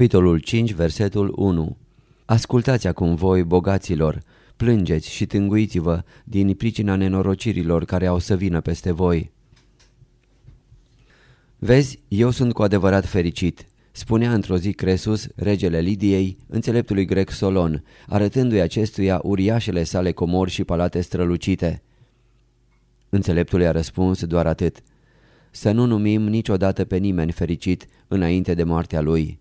Capitolul 5, versetul 1 Ascultați acum voi, bogaților, plângeți și tânguiți-vă din pricina nenorocirilor care au să vină peste voi. Vezi, eu sunt cu adevărat fericit, spunea într-o zi Cresus, regele Lidiei, înțeleptului grec Solon, arătându-i acestuia uriașele sale comori și palate strălucite. Înțeleptul i-a răspuns doar atât. Să nu numim niciodată pe nimeni fericit înainte de moartea lui.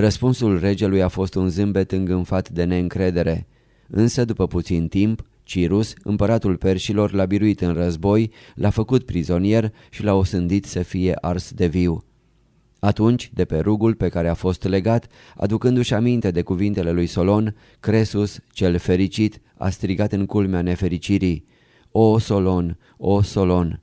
Răspunsul regelui a fost un zâmbet îngânfat de neîncredere, însă după puțin timp, Cirus, împăratul perșilor, l-a biruit în război, l-a făcut prizonier și l-a osândit să fie ars de viu. Atunci, de pe rugul pe care a fost legat, aducându-și aminte de cuvintele lui Solon, Cresus, cel fericit, a strigat în culmea nefericirii, O Solon, o Solon!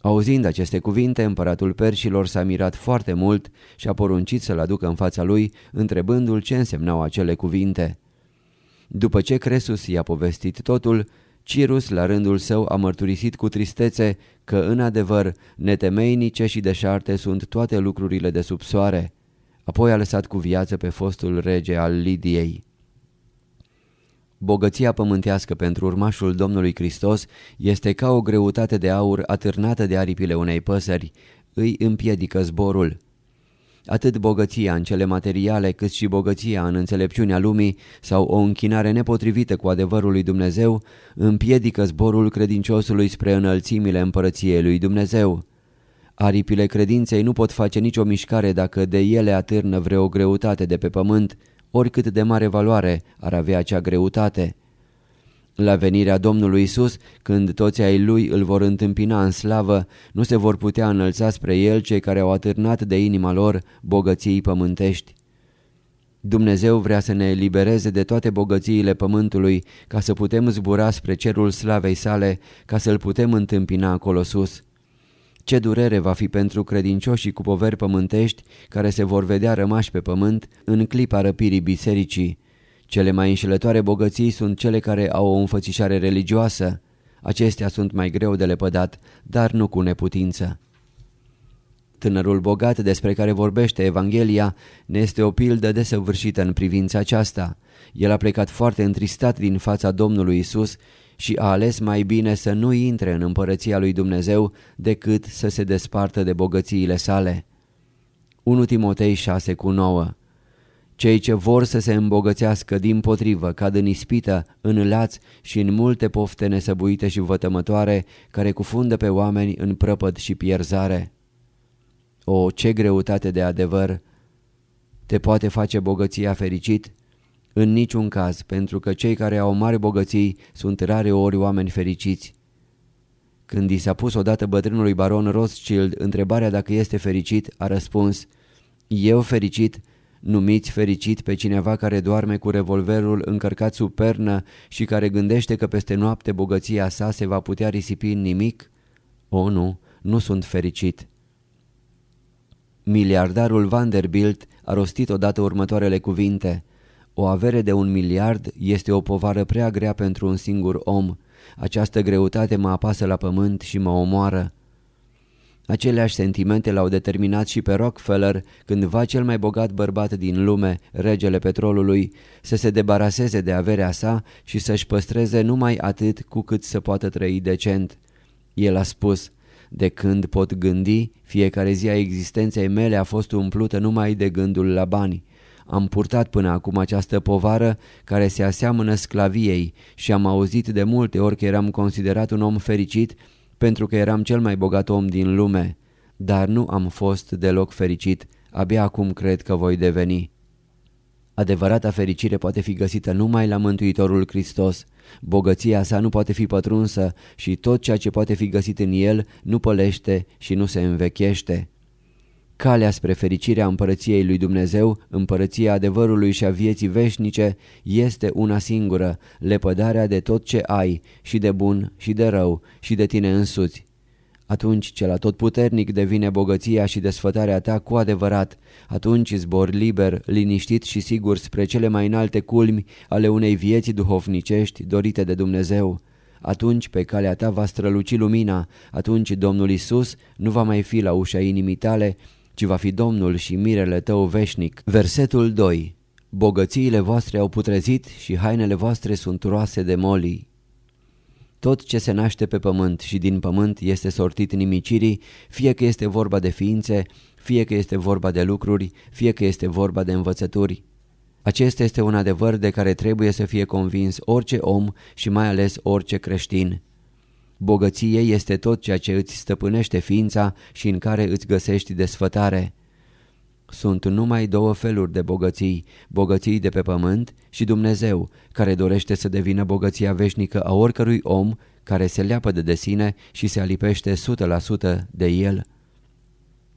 Auzind aceste cuvinte, împăratul perșilor s-a mirat foarte mult și a poruncit să-l aducă în fața lui, întrebându-l ce însemnau acele cuvinte. După ce Cresus i-a povestit totul, Cirus, la rândul său, a mărturisit cu tristețe că, în adevăr, netemeinice și deșarte sunt toate lucrurile de sub soare. Apoi a lăsat cu viață pe fostul rege al Lidiei. Bogăția pământească pentru urmașul Domnului Hristos este ca o greutate de aur atârnată de aripile unei păsări, îi împiedică zborul. Atât bogăția în cele materiale cât și bogăția în înțelepciunea lumii sau o închinare nepotrivită cu adevărul lui Dumnezeu împiedică zborul credinciosului spre înălțimile împărăției lui Dumnezeu. Aripile credinței nu pot face nicio mișcare dacă de ele atârnă vreo greutate de pe pământ, oricât de mare valoare ar avea acea greutate. La venirea Domnului Isus, când toți ai Lui îl vor întâmpina în slavă, nu se vor putea înălța spre El cei care au atârnat de inima lor bogății pământești. Dumnezeu vrea să ne elibereze de toate bogățiile pământului ca să putem zbura spre cerul slavei sale, ca să-L putem întâmpina acolo sus. Ce durere va fi pentru credincioșii cu poveri pământești care se vor vedea rămași pe pământ în clipa răpirii bisericii. Cele mai înșelătoare bogății sunt cele care au o înfățișare religioasă. Acestea sunt mai greu de lepădat, dar nu cu neputință. Tânărul bogat despre care vorbește Evanghelia ne este o pildă desăvârșită în privința aceasta. El a plecat foarte întristat din fața Domnului Isus și a ales mai bine să nu intre în împărăția lui Dumnezeu decât să se despartă de bogățiile sale. 1 Timotei 6 cu 9 Cei ce vor să se îmbogățească din potrivă cad în ispită, în laț și în multe pofte nesăbuite și vătămătoare care cufundă pe oameni în prăpăd și pierzare. O, ce greutate de adevăr! Te poate face bogăția fericit? În niciun caz, pentru că cei care au mari bogății sunt rare ori oameni fericiți. Când i s-a pus odată bătrânului baron Rothschild întrebarea dacă este fericit, a răspuns Eu fericit? Numiți fericit pe cineva care doarme cu revolverul încărcat sub pernă și care gândește că peste noapte bogăția sa se va putea risipi în nimic? O, nu, nu sunt fericit. Miliardarul Vanderbilt a rostit odată următoarele cuvinte – o avere de un miliard este o povară prea grea pentru un singur om. Această greutate mă apasă la pământ și mă omoară. Aceleași sentimente l-au determinat și pe Rockefeller, cândva cel mai bogat bărbat din lume, regele petrolului, să se debaraseze de averea sa și să-și păstreze numai atât cu cât să poată trăi decent. El a spus, de când pot gândi, fiecare zi a existenței mele a fost umplută numai de gândul la bani. Am purtat până acum această povară care se aseamănă sclaviei și am auzit de multe ori că eram considerat un om fericit pentru că eram cel mai bogat om din lume. Dar nu am fost deloc fericit, abia acum cred că voi deveni. Adevărata fericire poate fi găsită numai la Mântuitorul Hristos. Bogăția sa nu poate fi pătrunsă și tot ceea ce poate fi găsit în el nu pălește și nu se învechește. Calea spre fericirea împărăției lui Dumnezeu, împărăția adevărului și a vieții veșnice, este una singură, lepădarea de tot ce ai, și de bun, și de rău, și de tine însuți. Atunci cel atotputernic devine bogăția și desfătarea ta cu adevărat, atunci zbor liber, liniștit și sigur spre cele mai înalte culmi ale unei vieții duhovnicești dorite de Dumnezeu. Atunci pe calea ta va străluci lumina, atunci Domnul Isus nu va mai fi la ușa inimii tale, ci va fi Domnul și mirele tău veșnic. Versetul 2 Bogățiile voastre au putrezit și hainele voastre sunt roase de molii. Tot ce se naște pe pământ și din pământ este sortit nimicirii, fie că este vorba de ființe, fie că este vorba de lucruri, fie că este vorba de învățături. Acesta este un adevăr de care trebuie să fie convins orice om și mai ales orice creștin. Bogăție este tot ceea ce îți stăpânește ființa și în care îți găsești desfătare. Sunt numai două feluri de bogății, bogății de pe pământ și Dumnezeu, care dorește să devină bogăția veșnică a oricărui om care se leapă de sine și se alipește 100% de el.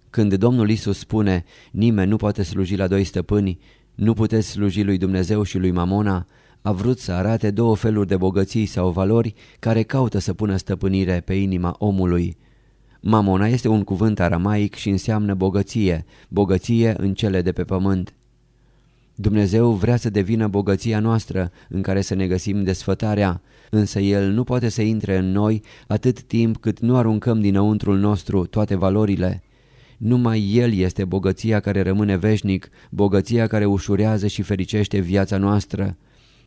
Când Domnul Isus spune, nimeni nu poate sluji la doi stăpâni, nu puteți sluji lui Dumnezeu și lui Mamona, a vrut să arate două feluri de bogății sau valori care caută să pună stăpânire pe inima omului. Mamona este un cuvânt aramaic și înseamnă bogăție, bogăție în cele de pe pământ. Dumnezeu vrea să devină bogăția noastră în care să ne găsim desfătarea, însă El nu poate să intre în noi atât timp cât nu aruncăm dinăuntrul nostru toate valorile. Numai El este bogăția care rămâne veșnic, bogăția care ușurează și fericește viața noastră.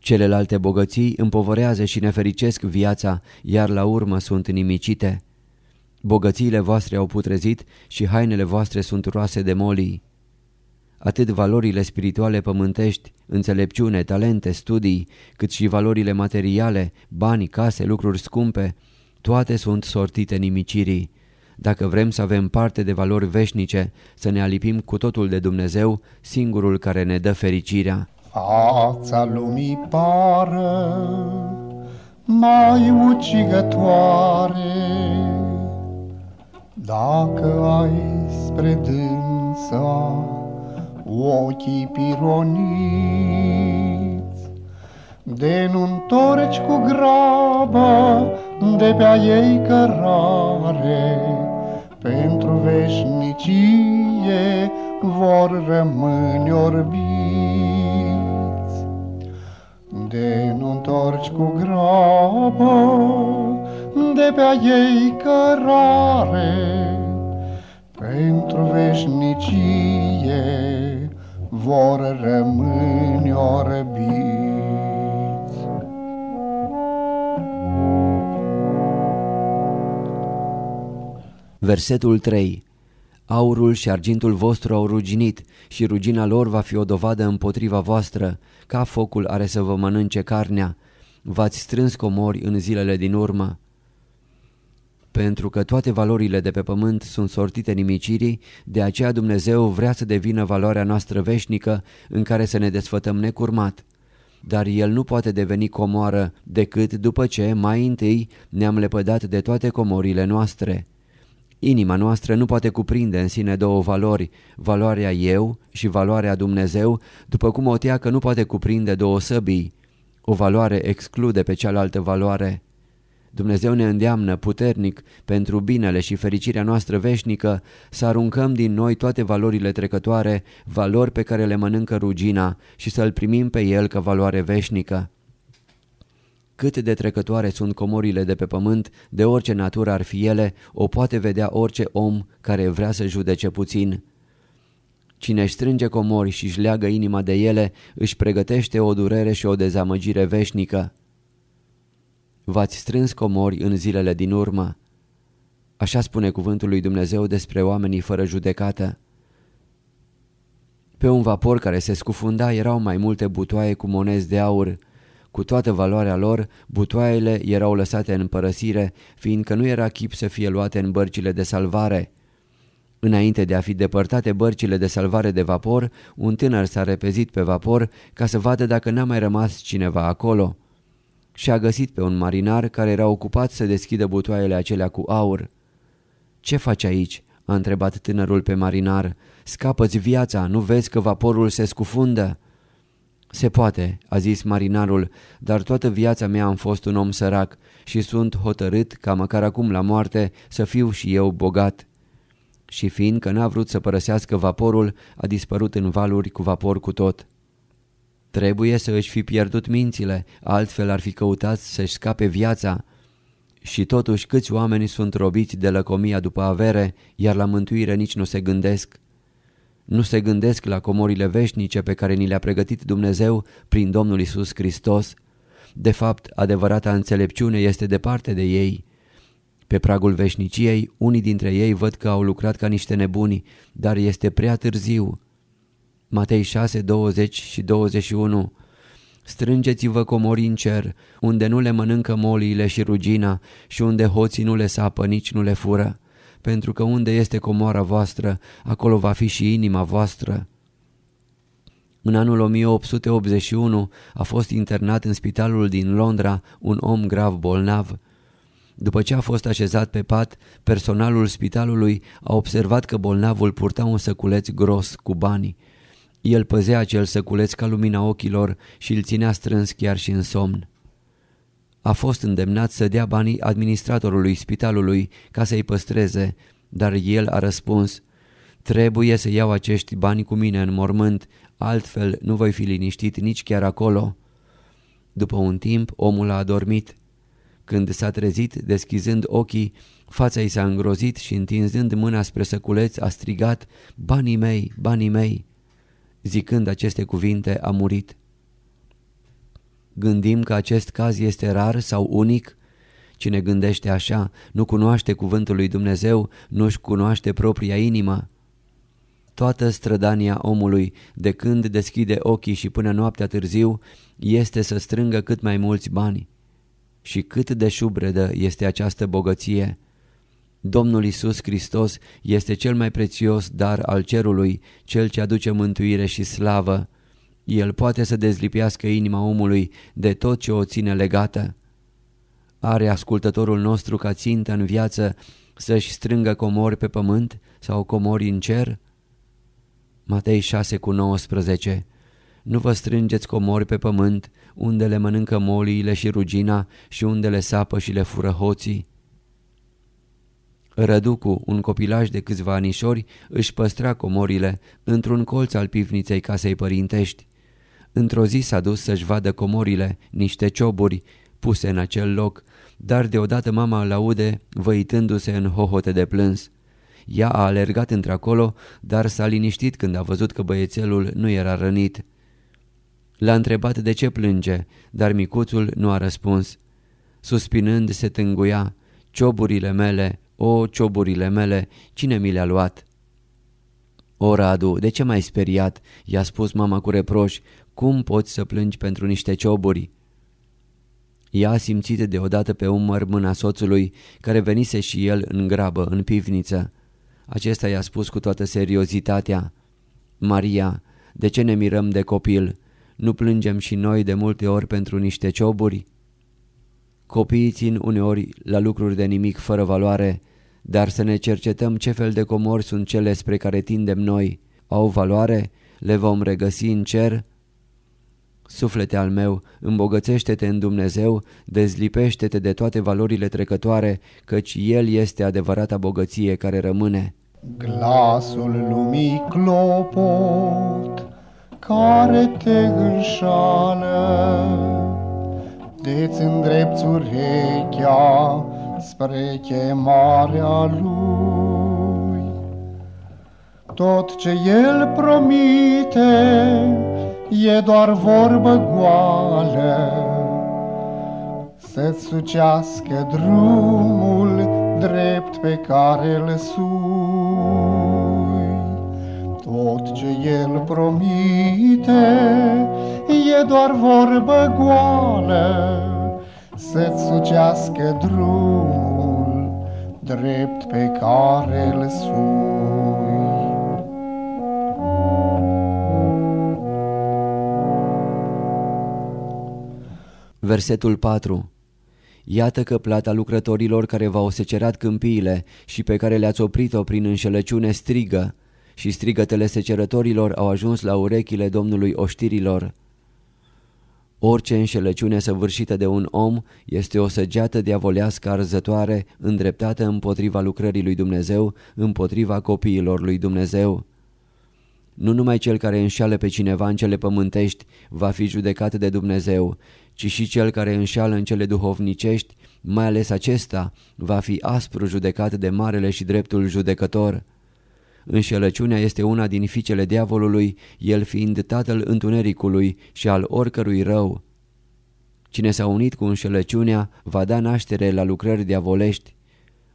Celelalte bogății împovărează și ne fericesc viața, iar la urmă sunt nimicite. Bogățiile voastre au putrezit și hainele voastre sunt roase de molii. Atât valorile spirituale pământești, înțelepciune, talente, studii, cât și valorile materiale, bani, case, lucruri scumpe, toate sunt sortite nimicirii. Dacă vrem să avem parte de valori veșnice, să ne alipim cu totul de Dumnezeu, singurul care ne dă fericirea. Fața lumii pară mai ucigătoare, Dacă ai spre dânsa ochii pironiți, De nu întorci cu grabă de pe ei cărare, Pentru veșnicie vor rămâne orbiți întorci cu grabă de pe ei cărare, pentru veșnicie vor rămâne orbiți. Versetul 3 Aurul și argintul vostru au ruginit și rugina lor va fi o dovadă împotriva voastră, ca focul are să vă mănânce carnea. V-ați strâns comori în zilele din urmă. Pentru că toate valorile de pe pământ sunt sortite nimicirii, de aceea Dumnezeu vrea să devină valoarea noastră veșnică în care să ne desfătăm necurmat. Dar El nu poate deveni comoară decât după ce, mai întâi, ne-am lepădat de toate comorile noastre. Inima noastră nu poate cuprinde în sine două valori, valoarea eu și valoarea Dumnezeu, după cum o teacă nu poate cuprinde două săbii. O valoare exclude pe cealaltă valoare. Dumnezeu ne îndeamnă puternic pentru binele și fericirea noastră veșnică să aruncăm din noi toate valorile trecătoare, valori pe care le mănâncă rugina și să-L primim pe El ca valoare veșnică. Cât de trecătoare sunt comorile de pe pământ, de orice natură ar fi ele, o poate vedea orice om care vrea să judece puțin. Cine își strânge comori și își leagă inima de ele, își pregătește o durere și o dezamăgire veșnică. V-ați strâns comori în zilele din urmă. Așa spune cuvântul lui Dumnezeu despre oamenii fără judecată. Pe un vapor care se scufunda erau mai multe butoaie cu monezi de aur, cu toată valoarea lor, butoaiele erau lăsate în părăsire, fiindcă nu era chip să fie luate în bărcile de salvare. Înainte de a fi depărtate bărcile de salvare de vapor, un tânăr s-a repezit pe vapor ca să vadă dacă n-a mai rămas cineva acolo. Și a găsit pe un marinar care era ocupat să deschidă butoaiele acelea cu aur. Ce faci aici?" a întrebat tânărul pe marinar. Scapă-ți viața, nu vezi că vaporul se scufundă?" Se poate, a zis marinarul, dar toată viața mea am fost un om sărac și sunt hotărât ca măcar acum la moarte să fiu și eu bogat. Și fiindcă n-a vrut să părăsească vaporul, a dispărut în valuri cu vapor cu tot. Trebuie să își fi pierdut mințile, altfel ar fi căutat să-și scape viața. Și totuși câți oameni sunt robiți de lăcomia după avere, iar la mântuire nici nu se gândesc. Nu se gândesc la comorile veșnice pe care ni le-a pregătit Dumnezeu prin Domnul Isus Hristos. De fapt, adevărata înțelepciune este departe de ei. Pe pragul veșniciei, unii dintre ei văd că au lucrat ca niște nebuni, dar este prea târziu. Matei 6, 20 și 21 Strângeți-vă comori în cer, unde nu le mănâncă moliile și rugina și unde hoții nu le sapă, nici nu le fură, pentru că unde este comoara voastră, acolo va fi și inima voastră. În anul 1881 a fost internat în spitalul din Londra un om grav bolnav. După ce a fost așezat pe pat, personalul spitalului a observat că bolnavul purta un săculeț gros cu bani. El păzea acel săculeț ca lumina ochilor și îl ținea strâns chiar și în somn. A fost îndemnat să dea banii administratorului spitalului ca să-i păstreze, dar el a răspuns, Trebuie să iau acești bani cu mine în mormânt, altfel nu voi fi liniștit nici chiar acolo. După un timp, omul a adormit. Când s-a trezit, deschizând ochii, fața i s-a îngrozit și întinzând mâna spre săculeț a strigat, Banii mei, banii mei! Zicând aceste cuvinte, a murit. Gândim că acest caz este rar sau unic? Cine gândește așa nu cunoaște cuvântul lui Dumnezeu, nu-și cunoaște propria inimă. Toată strădania omului, de când deschide ochii și până noaptea târziu, este să strângă cât mai mulți bani. Și cât de șubredă este această bogăție! Domnul Isus Hristos este cel mai prețios dar al cerului, cel ce aduce mântuire și slavă. El poate să dezlipească inima omului de tot ce o ține legată. Are ascultătorul nostru ca țintă în viață să-și strângă comori pe pământ sau comori în cer? Matei 6 cu 19 Nu vă strângeți comori pe pământ, unde le mănâncă moliile și rugina și unde le sapă și le fură hoții. Răducu, un copilaj de câțiva anișori, își păstra comorile într-un colț al pivniței casei părintești. Într-o zi s-a dus să-și vadă comorile, niște cioburi, puse în acel loc, dar deodată mama îl aude văitându-se în hohote de plâns. Ea a alergat într-acolo, dar s-a liniștit când a văzut că băiețelul nu era rănit. L-a întrebat de ce plânge, dar micuțul nu a răspuns. Suspinând se tânguia, cioburile mele, o, cioburile mele, cine mi le-a luat? O, Radu, de ce m-ai speriat? I-a spus mama cu reproș. Cum poți să plângi pentru niște cioburi? Ea a simțit deodată pe umăr mâna soțului, care venise și el în grabă, în pivniță. Acesta i-a spus cu toată seriozitatea. Maria, de ce ne mirăm de copil? Nu plângem și noi de multe ori pentru niște cioburi? Copiii țin uneori la lucruri de nimic fără valoare, dar să ne cercetăm ce fel de comori sunt cele spre care tindem noi. Au valoare? Le vom regăsi în cer? Suflete al meu, îmbogățește-te în Dumnezeu, dezlipește-te de toate valorile trecătoare, căci El este adevărata bogăție care rămâne. Glasul lumii clopot, care te înșală, de-ți îndrepți urechea spre chemarea Lui. Tot ce El promite e doar vorbă goală, Să-ți sucească drumul drept pe care îl sui. Tot ce El promite e doar vorbă goală, Să-ți sucească drumul drept pe care îl sui. Versetul 4 Iată că plata lucrătorilor care v-au secerat câmpiile și pe care le-ați oprit-o prin înșelăciune strigă și strigătele secerătorilor au ajuns la urechile Domnului oștirilor. Orice înșelăciune săvârșită de un om este o săgeată diavolească arzătoare îndreptată împotriva lucrării lui Dumnezeu, împotriva copiilor lui Dumnezeu. Nu numai cel care înșală pe cineva în cele pământești va fi judecat de Dumnezeu, ci și cel care înșală în cele duhovnicești, mai ales acesta, va fi aspru judecat de marele și dreptul judecător. Înșelăciunea este una din fiicele diavolului, el fiind tatăl întunericului și al oricărui rău. Cine s-a unit cu înșelăciunea va da naștere la lucrări diavolești.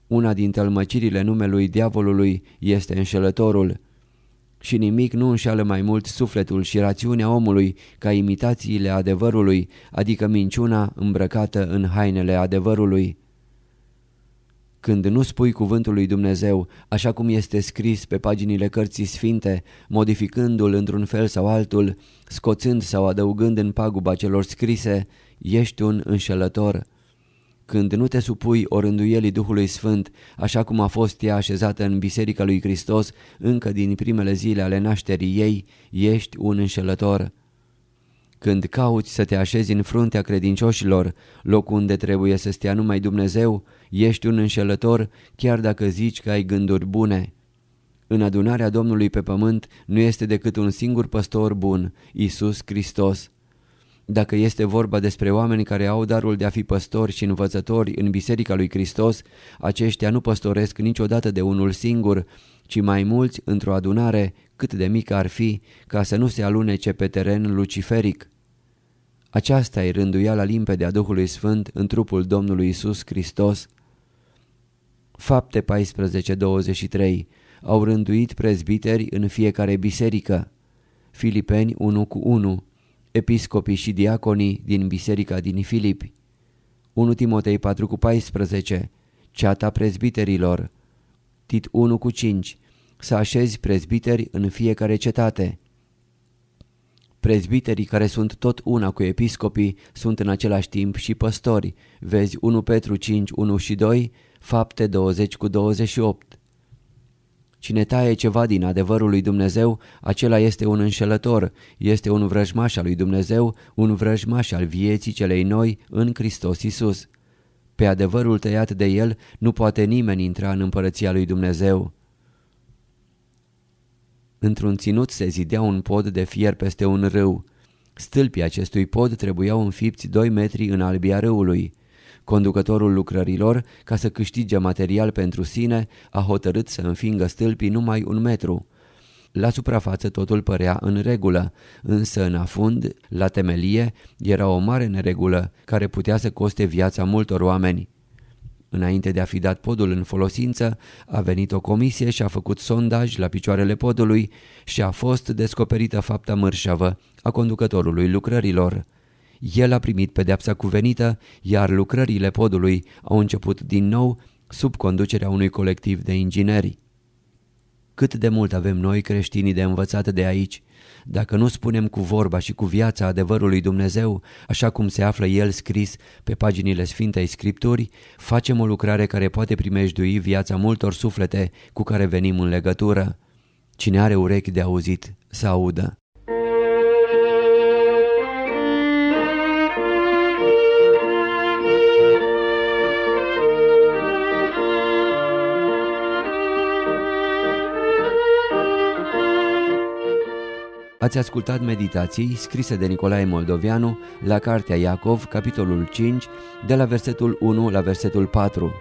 Una din tălmăcirile numelui diavolului este înșelătorul. Și nimic nu înșală mai mult sufletul și rațiunea omului ca imitațiile adevărului, adică minciuna îmbrăcată în hainele adevărului. Când nu spui cuvântul lui Dumnezeu, așa cum este scris pe paginile cărții sfinte, modificându-l într-un fel sau altul, scoțând sau adăugând în paguba celor scrise, ești un înșelător. Când nu te supui orânduielii Duhului Sfânt, așa cum a fost ea așezată în Biserica lui Hristos încă din primele zile ale nașterii ei, ești un înșelător. Când cauți să te așezi în fruntea credincioșilor, loc unde trebuie să stea numai Dumnezeu, ești un înșelător chiar dacă zici că ai gânduri bune. În adunarea Domnului pe pământ nu este decât un singur păstor bun, Isus Hristos. Dacă este vorba despre oameni care au darul de a fi păstori și învățători în Biserica lui Hristos, aceștia nu păstoresc niciodată de unul singur, ci mai mulți într-o adunare, cât de mică ar fi, ca să nu se alunece pe teren luciferic. Aceasta e rânduiala limpede a Duhului Sfânt în trupul Domnului Isus Hristos. Fapte 14.23 Au rânduit prezbiteri în fiecare biserică. Filipeni 1 cu 1 Episcopii și diaconii din biserica din Filipi. 1 Timotei 4 cu 14 Ceata prezbiterilor. Tit 1 cu 5 Să așezi prezbiteri în fiecare cetate. Prezbiterii care sunt tot una cu episcopii sunt în același timp și păstori. Vezi 1 Petru 5, 1 și 2, fapte 20 cu 28. Cine taie ceva din adevărul lui Dumnezeu, acela este un înșelător, este un vrăjmaș al lui Dumnezeu, un vrăjmaș al vieții celei noi în Hristos Isus. Pe adevărul tăiat de el nu poate nimeni intra în împărăția lui Dumnezeu. Într-un ținut se zidea un pod de fier peste un râu. Stâlpii acestui pod trebuiau înfipți 2 metri în albia râului. Conducătorul lucrărilor, ca să câștige material pentru sine, a hotărât să înfingă stâlpii numai un metru. La suprafață totul părea în regulă, însă în afund, la temelie, era o mare neregulă care putea să coste viața multor oameni. Înainte de a fi dat podul în folosință, a venit o comisie și a făcut sondaj la picioarele podului și a fost descoperită fapta mărșavă a conducătorului lucrărilor. El a primit pedeapsa cuvenită, iar lucrările podului au început din nou sub conducerea unui colectiv de ingineri. Cât de mult avem noi creștinii de învățat de aici, dacă nu spunem cu vorba și cu viața adevărului Dumnezeu, așa cum se află el scris pe paginile Sfintei Scripturi, facem o lucrare care poate primejdui viața multor suflete cu care venim în legătură. Cine are urechi de auzit, să audă. Ați ascultat meditații scrise de Nicolae Moldovianu la Cartea Iacov, capitolul 5, de la versetul 1 la versetul 4.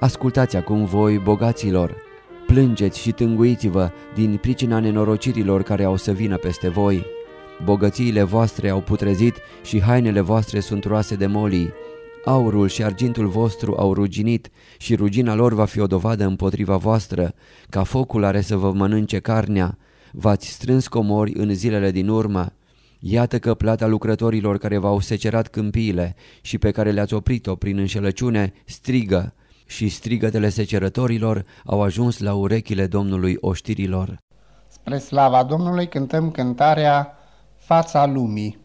Ascultați acum voi, bogaților, plângeți și tânguiți-vă din pricina nenorocirilor care au să vină peste voi. Bogățiile voastre au putrezit și hainele voastre sunt roase de molii. Aurul și argintul vostru au ruginit și rugina lor va fi o dovadă împotriva voastră, ca focul are să vă mănânce carnea, v-ați strâns comori în zilele din urmă. Iată că plata lucrătorilor care v-au secerat câmpiile și pe care le-ați oprit-o prin înșelăciune strigă și strigătele secerătorilor au ajuns la urechile Domnului oștirilor. Spre slava Domnului cântăm cântarea Fața lumii.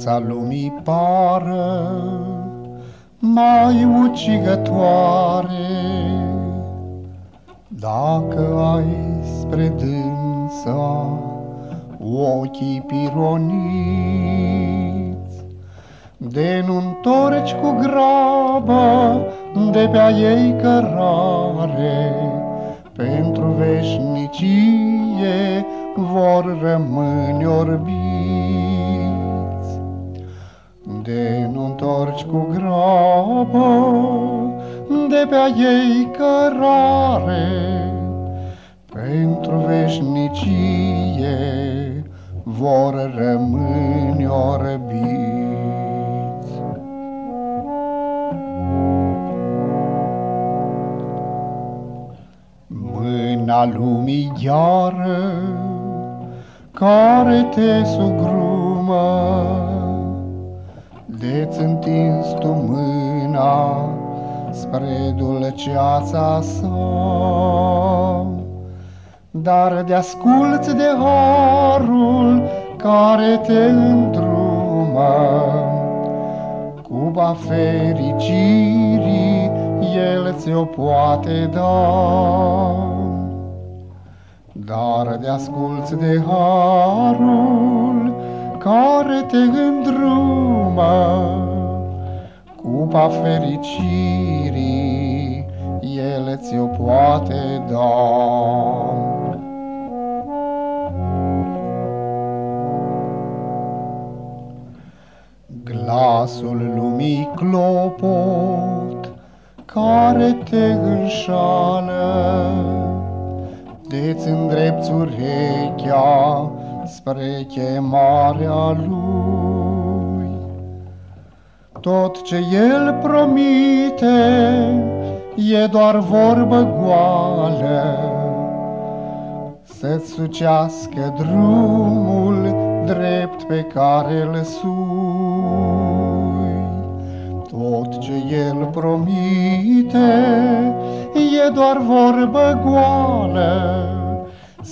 fața lumii pară mai ucigătoare. Dacă ai spre dânsa ochii pironiți, de nu întorci cu grabă de pe-a ei cărare, pentru veșnicie vor rămâne orbi. întorci cu grabă de pe-a ei cărare pentru veșnicie vor rămâne orbiți. Mâna lumii iară care te sugrumă de-ți întins tu mâna spre dulceața sa, dar de asculți de harul care te întrumă. Cuba fericirii el ți-o poate da, dar de asculți de harul care te îndrumă cupa fericirii, el ți-o poate da. Glasul lumii clopot, care te înșală, de-ți îndrepți urechea, spre chemarea Lui. Tot ce El promite e doar vorbă goală, Să-ți sucească drumul drept pe care îl sui. Tot ce El promite e doar vorbă goală,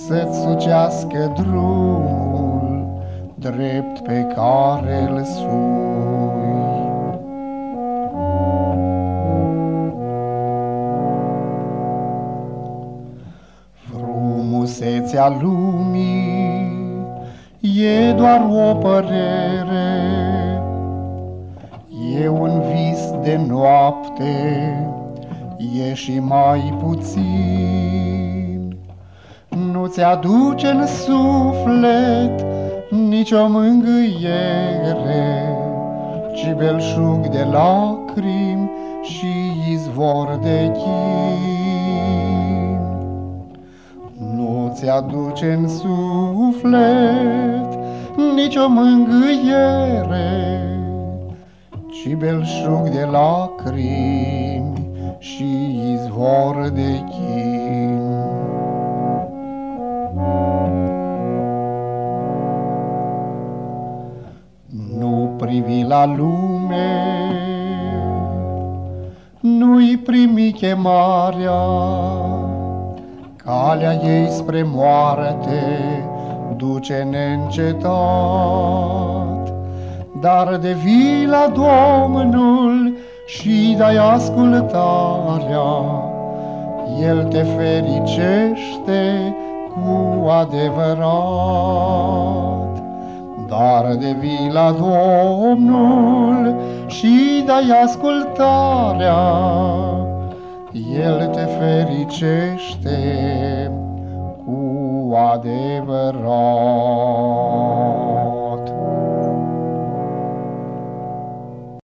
să-ți sucească drumul drept pe care îl sui. Frumusețea lumii e doar o părere, e un vis de noapte, e și mai puțin nu-ți aduce în suflet nicio mângâiere, ci belșug de lacrimi și izvor de chin. Nu-ți aduce în suflet nicio mângâiere, ci belșug de lacrimi și izvor de chin. privi la lume, nu-i primi chemarea, calea ei spre moarte duce neîncetat. Dar de la Domnul și dai ascultarea, El te fericește cu adevărat. Dar de vii la Domnul și dai ascultarea, El te fericește cu adevărat.